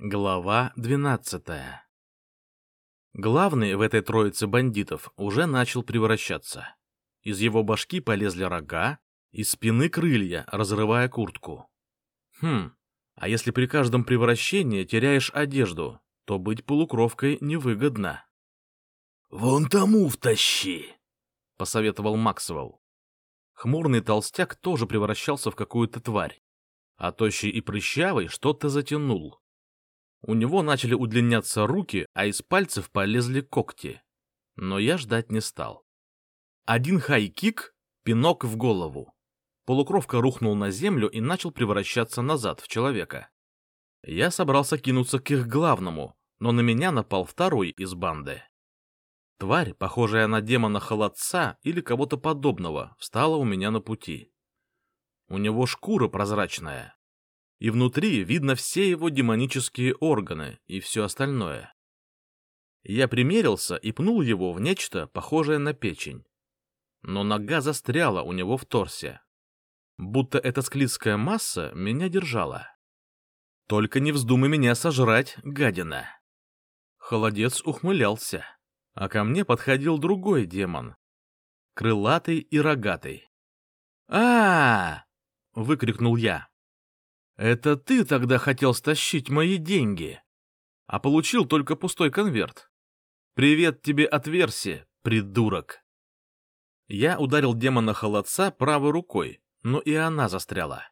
Глава двенадцатая Главный в этой троице бандитов уже начал превращаться. Из его башки полезли рога, из спины крылья, разрывая куртку. Хм, а если при каждом превращении теряешь одежду, то быть полукровкой невыгодно. «Вон тому втащи!» — посоветовал Максвелл. Хмурный толстяк тоже превращался в какую-то тварь, а тощий и прыщавый что-то затянул. У него начали удлиняться руки, а из пальцев полезли когти. Но я ждать не стал. Один хай-кик, пинок в голову. Полукровка рухнул на землю и начал превращаться назад в человека. Я собрался кинуться к их главному, но на меня напал второй из банды. Тварь, похожая на демона холодца или кого-то подобного, встала у меня на пути. У него шкура прозрачная, и внутри видно все его демонические органы и все остальное. Я примерился и пнул его в нечто, похожее на печень. Но нога застряла у него в торсе. Будто эта склизкая масса меня держала. Только не вздумай меня сожрать, гадина. Холодец ухмылялся, а ко мне подходил другой демон. Крылатый и рогатый. а, -а, -а выкрикнул я. Это ты тогда хотел стащить мои деньги, а получил только пустой конверт. Привет тебе от Верси, придурок. Я ударил демона холодца правой рукой, но и она застряла.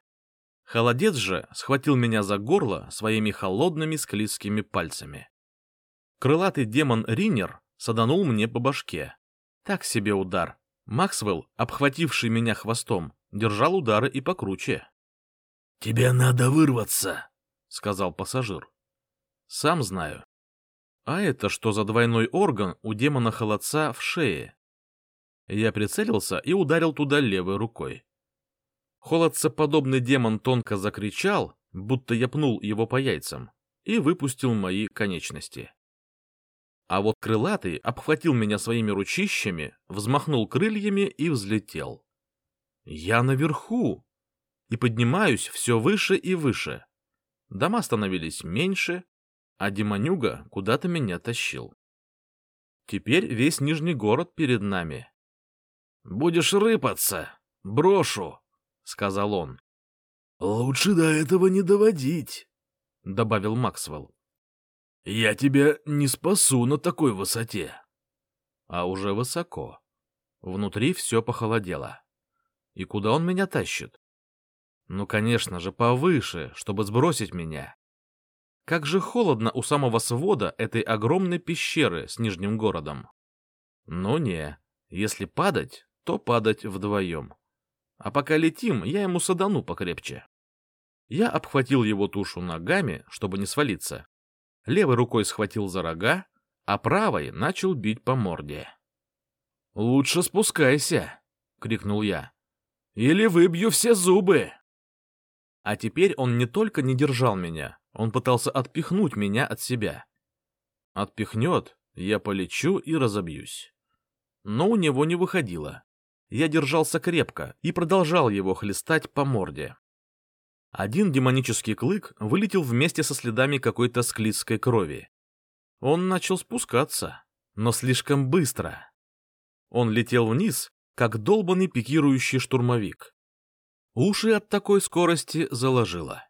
Холодец же схватил меня за горло своими холодными склизкими пальцами. Крылатый демон Ринер саданул мне по башке. Так себе удар. Максвелл, обхвативший меня хвостом, держал удары и покруче. — Тебе надо вырваться, — сказал пассажир. — Сам знаю. А это что за двойной орган у демона-холодца в шее? Я прицелился и ударил туда левой рукой. Холодцеподобный демон тонко закричал, будто я пнул его по яйцам, и выпустил мои конечности. А вот крылатый обхватил меня своими ручищами, взмахнул крыльями и взлетел. Я наверху! И поднимаюсь все выше и выше. Дома становились меньше, а демонюга куда-то меня тащил. Теперь весь Нижний город перед нами. — Будешь рыпаться, брошу, — сказал он. — Лучше до этого не доводить, — добавил Максвелл. — Я тебя не спасу на такой высоте. А уже высоко. Внутри все похолодело. И куда он меня тащит? Ну, конечно же, повыше, чтобы сбросить меня. Как же холодно у самого свода этой огромной пещеры с нижним городом. Ну не, если падать, то падать вдвоем. А пока летим, я ему садану покрепче. Я обхватил его тушу ногами, чтобы не свалиться. Левой рукой схватил за рога, а правой начал бить по морде. «Лучше спускайся!» — крикнул я. «Или выбью все зубы!» А теперь он не только не держал меня, он пытался отпихнуть меня от себя. Отпихнет, я полечу и разобьюсь. Но у него не выходило. Я держался крепко и продолжал его хлестать по морде. Один демонический клык вылетел вместе со следами какой-то склизкой крови. Он начал спускаться, но слишком быстро. Он летел вниз, как долбанный пикирующий штурмовик. Уши от такой скорости заложило.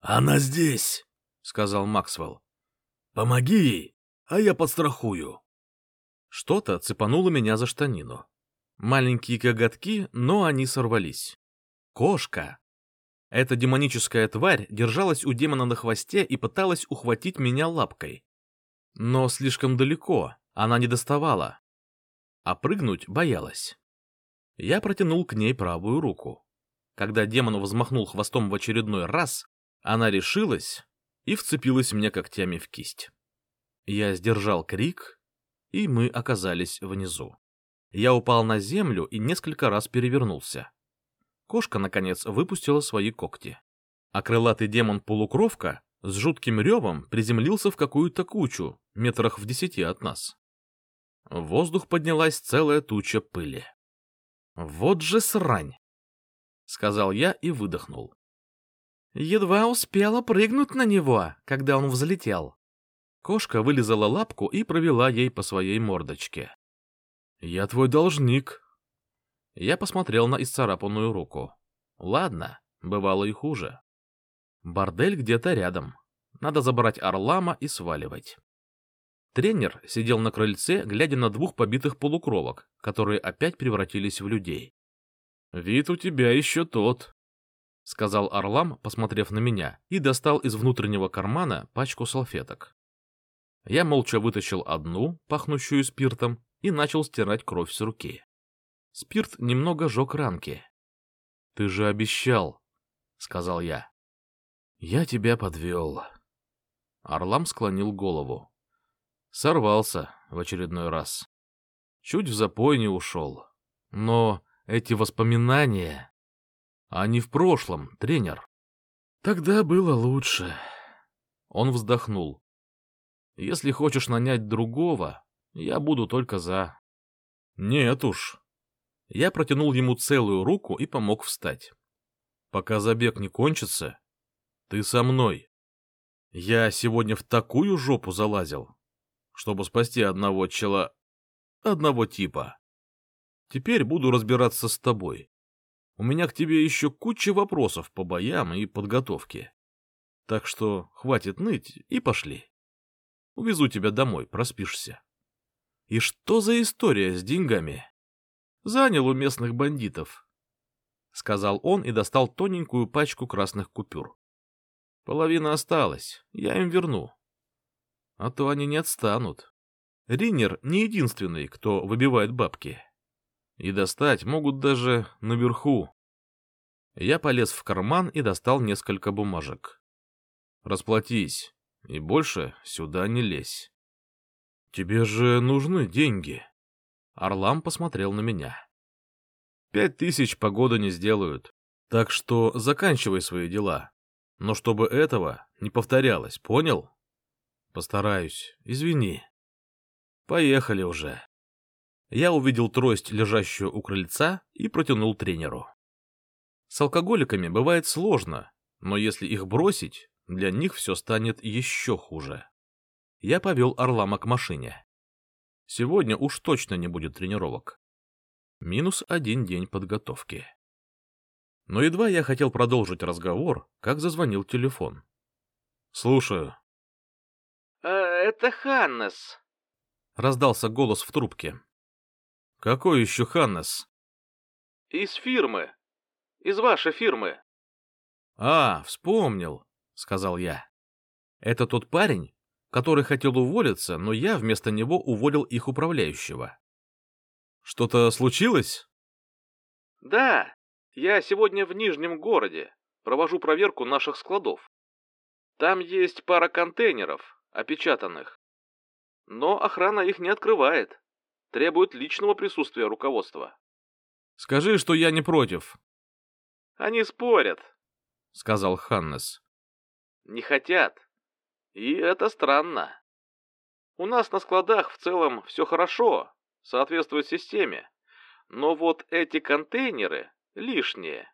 «Она здесь», — сказал Максвелл. «Помоги ей, а я подстрахую». Что-то цепануло меня за штанину. Маленькие коготки, но они сорвались. Кошка. Эта демоническая тварь держалась у демона на хвосте и пыталась ухватить меня лапкой. Но слишком далеко, она не доставала. А прыгнуть боялась. Я протянул к ней правую руку. Когда демон взмахнул хвостом в очередной раз, она решилась и вцепилась мне когтями в кисть. Я сдержал крик, и мы оказались внизу. Я упал на землю и несколько раз перевернулся. Кошка, наконец, выпустила свои когти. А крылатый демон-полукровка с жутким ревом приземлился в какую-то кучу, метрах в десяти от нас. В воздух поднялась целая туча пыли. Вот же срань! Сказал я и выдохнул. Едва успела прыгнуть на него, когда он взлетел. Кошка вылезала лапку и провела ей по своей мордочке. «Я твой должник». Я посмотрел на исцарапанную руку. Ладно, бывало и хуже. Бордель где-то рядом. Надо забрать Орлама и сваливать. Тренер сидел на крыльце, глядя на двух побитых полукровок, которые опять превратились в людей. «Вид у тебя еще тот», — сказал Орлам, посмотрев на меня, и достал из внутреннего кармана пачку салфеток. Я молча вытащил одну, пахнущую спиртом, и начал стирать кровь с руки. Спирт немного жег ранки. — Ты же обещал, — сказал я. — Я тебя подвел. Орлам склонил голову. Сорвался в очередной раз. Чуть в запой не ушел. Но эти воспоминания... Они в прошлом, тренер. Тогда было лучше. Он вздохнул. Если хочешь нанять другого, я буду только за. Нет уж. Я протянул ему целую руку и помог встать. Пока забег не кончится, ты со мной. Я сегодня в такую жопу залазил, чтобы спасти одного чела... одного типа. Теперь буду разбираться с тобой. У меня к тебе еще куча вопросов по боям и подготовке. Так что хватит ныть и пошли. Увезу тебя домой, проспишься. И что за история с деньгами? Занял у местных бандитов, — сказал он и достал тоненькую пачку красных купюр. Половина осталась, я им верну. А то они не отстанут. Ринер не единственный, кто выбивает бабки. И достать могут даже наверху. Я полез в карман и достал несколько бумажек. Расплатись, и больше сюда не лезь. Тебе же нужны деньги. Орлам посмотрел на меня. Пять тысяч погода не сделают, так что заканчивай свои дела. Но чтобы этого не повторялось, понял? Постараюсь, извини. Поехали уже. Я увидел трость, лежащую у крыльца, и протянул тренеру. С алкоголиками бывает сложно, но если их бросить, для них все станет еще хуже. Я повел Орлама к машине. Сегодня уж точно не будет тренировок. Минус один день подготовки. Но едва я хотел продолжить разговор, как зазвонил телефон. «Слушаю». «А, это Ханнес», — раздался голос в трубке. «Какой еще Ханнес?» «Из фирмы. Из вашей фирмы». «А, вспомнил сказал я. Это тот парень, который хотел уволиться, но я вместо него уволил их управляющего. Что-то случилось? Да, я сегодня в Нижнем городе. Провожу проверку наших складов. Там есть пара контейнеров, опечатанных. Но охрана их не открывает. Требует личного присутствия руководства. Скажи, что я не против. Они спорят, сказал Ханнес не хотят. И это странно. У нас на складах в целом все хорошо, соответствует системе. Но вот эти контейнеры лишние.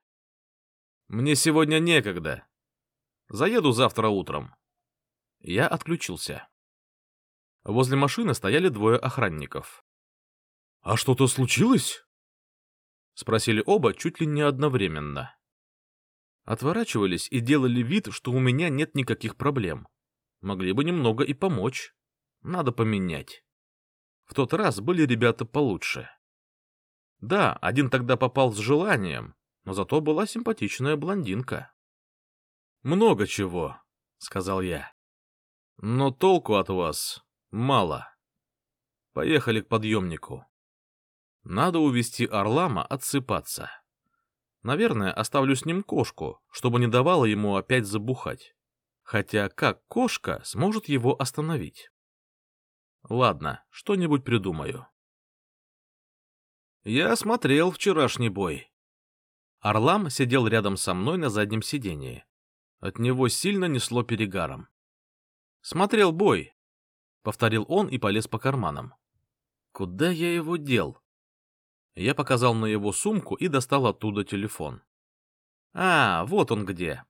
Мне сегодня некогда. Заеду завтра утром. Я отключился. Возле машины стояли двое охранников. — А что-то случилось? — спросили оба чуть ли не одновременно отворачивались и делали вид, что у меня нет никаких проблем. Могли бы немного и помочь. Надо поменять. В тот раз были ребята получше. Да, один тогда попал с желанием, но зато была симпатичная блондинка. «Много чего», — сказал я. «Но толку от вас мало. Поехали к подъемнику. Надо увести Орлама отсыпаться». Наверное, оставлю с ним кошку, чтобы не давала ему опять забухать. Хотя как кошка сможет его остановить? Ладно, что-нибудь придумаю. Я смотрел вчерашний бой. Орлам сидел рядом со мной на заднем сидении. От него сильно несло перегаром. «Смотрел бой», — повторил он и полез по карманам. «Куда я его дел?» Я показал на его сумку и достал оттуда телефон. А, вот он где.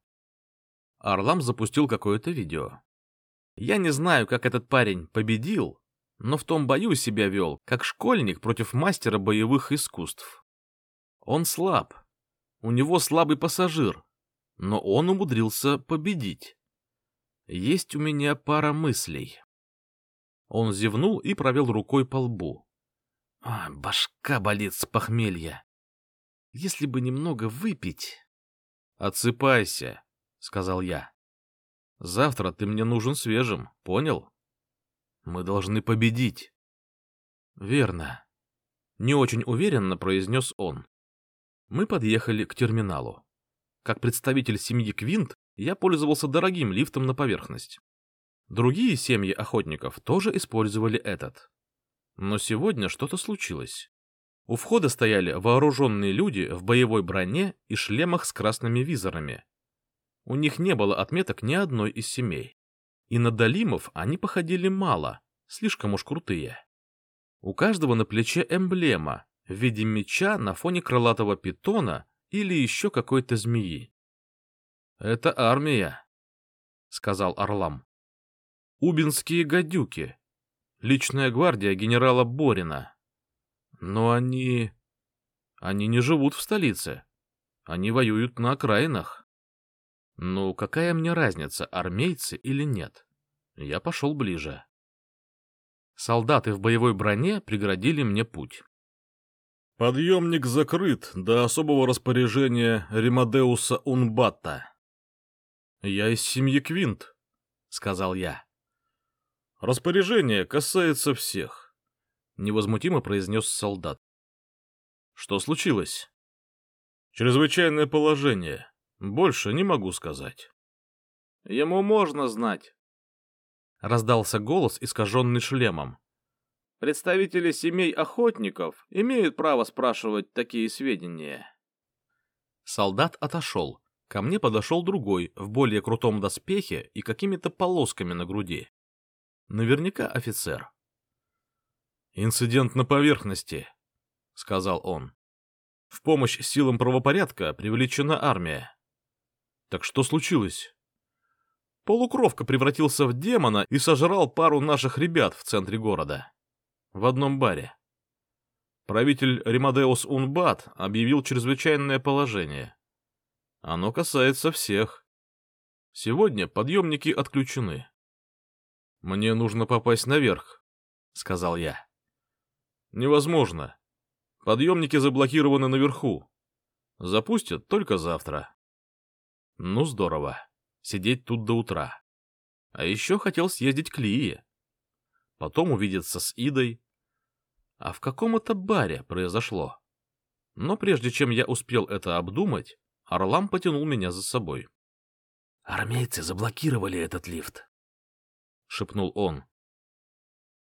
Орлам запустил какое-то видео. Я не знаю, как этот парень победил, но в том бою себя вел, как школьник против мастера боевых искусств. Он слаб, у него слабый пассажир, но он умудрился победить. Есть у меня пара мыслей. Он зевнул и провел рукой по лбу. А, башка болит с похмелья. Если бы немного выпить... — Отсыпайся, — сказал я. — Завтра ты мне нужен свежим, понял? Мы должны победить. — Верно. Не очень уверенно произнес он. Мы подъехали к терминалу. Как представитель семьи Квинт, я пользовался дорогим лифтом на поверхность. Другие семьи охотников тоже использовали этот. Но сегодня что-то случилось. У входа стояли вооруженные люди в боевой броне и шлемах с красными визорами. У них не было отметок ни одной из семей. И на Далимов они походили мало, слишком уж крутые. У каждого на плече эмблема в виде меча на фоне крылатого питона или еще какой-то змеи. — Это армия, — сказал Орлам. — Убинские гадюки. Личная гвардия генерала Борина. Но они... Они не живут в столице. Они воюют на окраинах. Ну, какая мне разница, армейцы или нет? Я пошел ближе. Солдаты в боевой броне преградили мне путь. Подъемник закрыт до особого распоряжения Римадеуса Унбатта. Я из семьи Квинт, — сказал я. Распоряжение касается всех невозмутимо произнес солдат. Что случилось? Чрезвычайное положение. Больше не могу сказать. Ему можно знать. Раздался голос, искаженный шлемом. Представители семей охотников имеют право спрашивать такие сведения. Солдат отошел. Ко мне подошел другой, в более крутом доспехе и какими-то полосками на груди. Наверняка офицер. «Инцидент на поверхности», — сказал он. «В помощь силам правопорядка привлечена армия». «Так что случилось?» Полукровка превратился в демона и сожрал пару наших ребят в центре города. В одном баре. Правитель Римадеус Унбат объявил чрезвычайное положение. Оно касается всех. Сегодня подъемники отключены. «Мне нужно попасть наверх», — сказал я. Невозможно. Подъемники заблокированы наверху. Запустят только завтра. Ну, здорово. Сидеть тут до утра. А еще хотел съездить к Лии. Потом увидеться с Идой. А в каком это баре произошло? Но прежде чем я успел это обдумать, Орлам потянул меня за собой. — Армейцы заблокировали этот лифт, — шепнул он.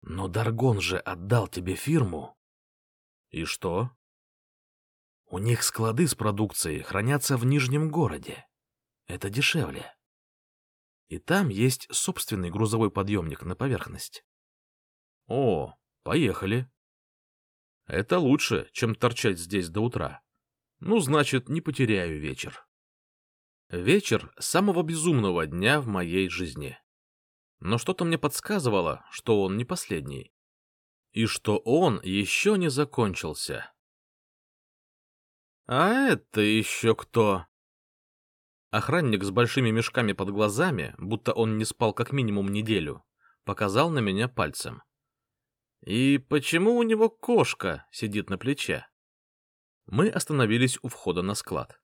Но Даргон же отдал тебе фирму. И что? У них склады с продукцией хранятся в Нижнем городе. Это дешевле. И там есть собственный грузовой подъемник на поверхность. О, поехали. Это лучше, чем торчать здесь до утра. Ну, значит, не потеряю вечер. Вечер самого безумного дня в моей жизни но что-то мне подсказывало, что он не последний. И что он еще не закончился. «А это еще кто?» Охранник с большими мешками под глазами, будто он не спал как минимум неделю, показал на меня пальцем. «И почему у него кошка сидит на плече?» Мы остановились у входа на склад.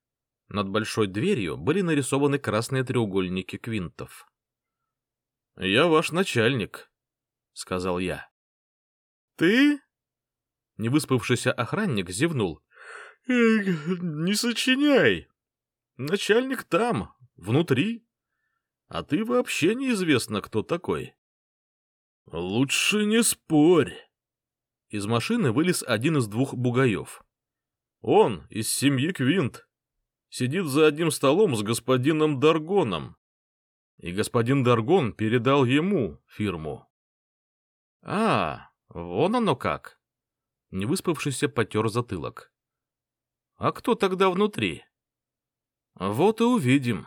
Над большой дверью были нарисованы красные треугольники квинтов. «Я ваш начальник», — сказал я. «Ты?» Невыспавшийся охранник зевнул. «Не сочиняй. Начальник там, внутри. А ты вообще неизвестно, кто такой». «Лучше не спорь». Из машины вылез один из двух бугаев. Он из семьи Квинт. Сидит за одним столом с господином Даргоном и господин Даргон передал ему фирму. — А, вон оно как! — невыспавшийся потер затылок. — А кто тогда внутри? — Вот и увидим.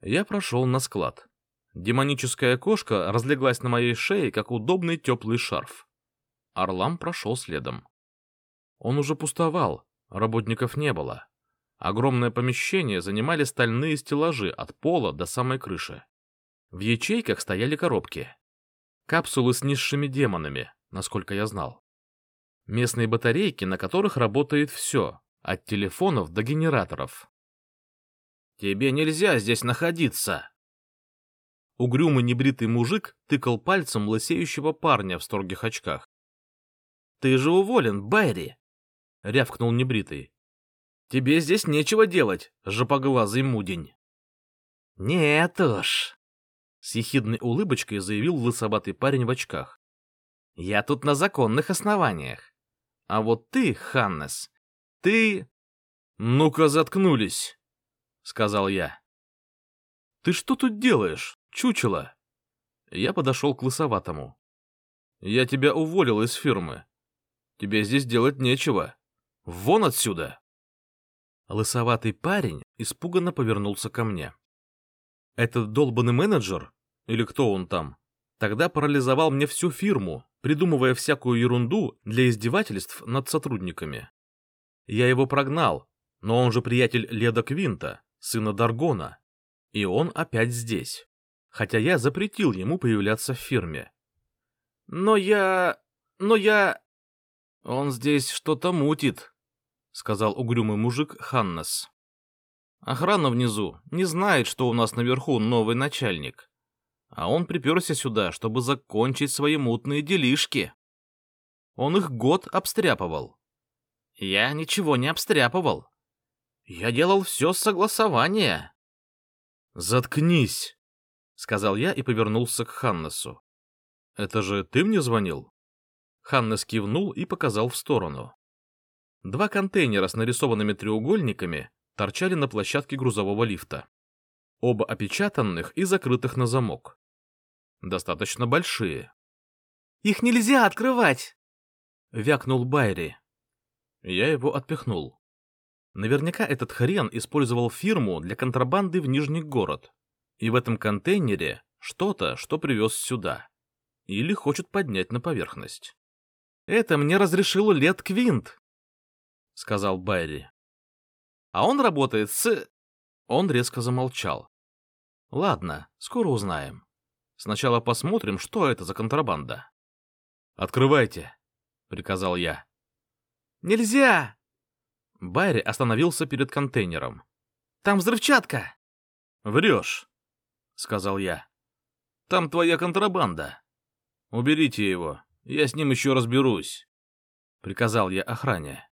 Я прошел на склад. Демоническая кошка разлеглась на моей шее, как удобный теплый шарф. Орлам прошел следом. Он уже пустовал, работников не было. Огромное помещение занимали стальные стеллажи от пола до самой крыши. В ячейках стояли коробки. Капсулы с низшими демонами, насколько я знал. Местные батарейки, на которых работает все, от телефонов до генераторов. «Тебе нельзя здесь находиться!» Угрюмый небритый мужик тыкал пальцем лысеющего парня в строгих очках. «Ты же уволен, Байри!» — рявкнул небритый. «Тебе здесь нечего делать, жопоглазый мудень!» «Нет уж!» — с ехидной улыбочкой заявил лысоватый парень в очках. «Я тут на законных основаниях. А вот ты, Ханнес, ты...» «Ну-ка, заткнулись!» — сказал я. «Ты что тут делаешь, чучело?» Я подошел к лысоватому. «Я тебя уволил из фирмы. Тебе здесь делать нечего. Вон отсюда!» Лысоватый парень испуганно повернулся ко мне. Этот долбанный менеджер, или кто он там, тогда парализовал мне всю фирму, придумывая всякую ерунду для издевательств над сотрудниками. Я его прогнал, но он же приятель Леда Квинта, сына Даргона, и он опять здесь, хотя я запретил ему появляться в фирме. Но я... но я... Он здесь что-то мутит, — сказал угрюмый мужик Ханнес. Охрана внизу не знает, что у нас наверху новый начальник. А он приперся сюда, чтобы закончить свои мутные делишки. Он их год обстряпывал. Я ничего не обстряпывал. Я делал все с согласования. «Заткнись!» — сказал я и повернулся к Ханнесу. «Это же ты мне звонил?» Ханнес кивнул и показал в сторону. Два контейнера с нарисованными треугольниками торчали на площадке грузового лифта. Оба опечатанных и закрытых на замок. Достаточно большие. «Их нельзя открывать!» — вякнул Байри. Я его отпихнул. Наверняка этот хрен использовал фирму для контрабанды в Нижний город. И в этом контейнере что-то, что привез сюда. Или хочет поднять на поверхность. Это мне разрешил Лет Квинт, — сказал Байри. «А он работает с...» Он резко замолчал. «Ладно, скоро узнаем. Сначала посмотрим, что это за контрабанда». «Открывайте», — приказал я. «Нельзя!» Байри остановился перед контейнером. «Там взрывчатка!» «Врешь», — сказал я. «Там твоя контрабанда. Уберите его, я с ним еще разберусь», — приказал я охране.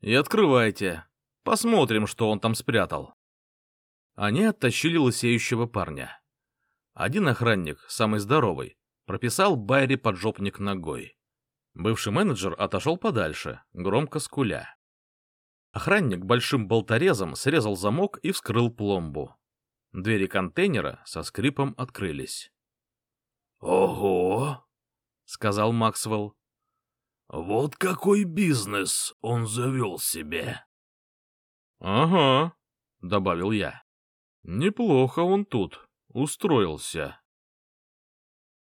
И открывайте. Посмотрим, что он там спрятал. Они оттащили лысеющего парня. Один охранник, самый здоровый, прописал Байри поджопник ногой. Бывший менеджер отошел подальше, громко скуля. Охранник большим болторезом срезал замок и вскрыл пломбу. Двери контейнера со скрипом открылись. «Ого!» — сказал Максвелл. Вот какой бизнес он завел себе. — Ага, — добавил я. — Неплохо он тут устроился.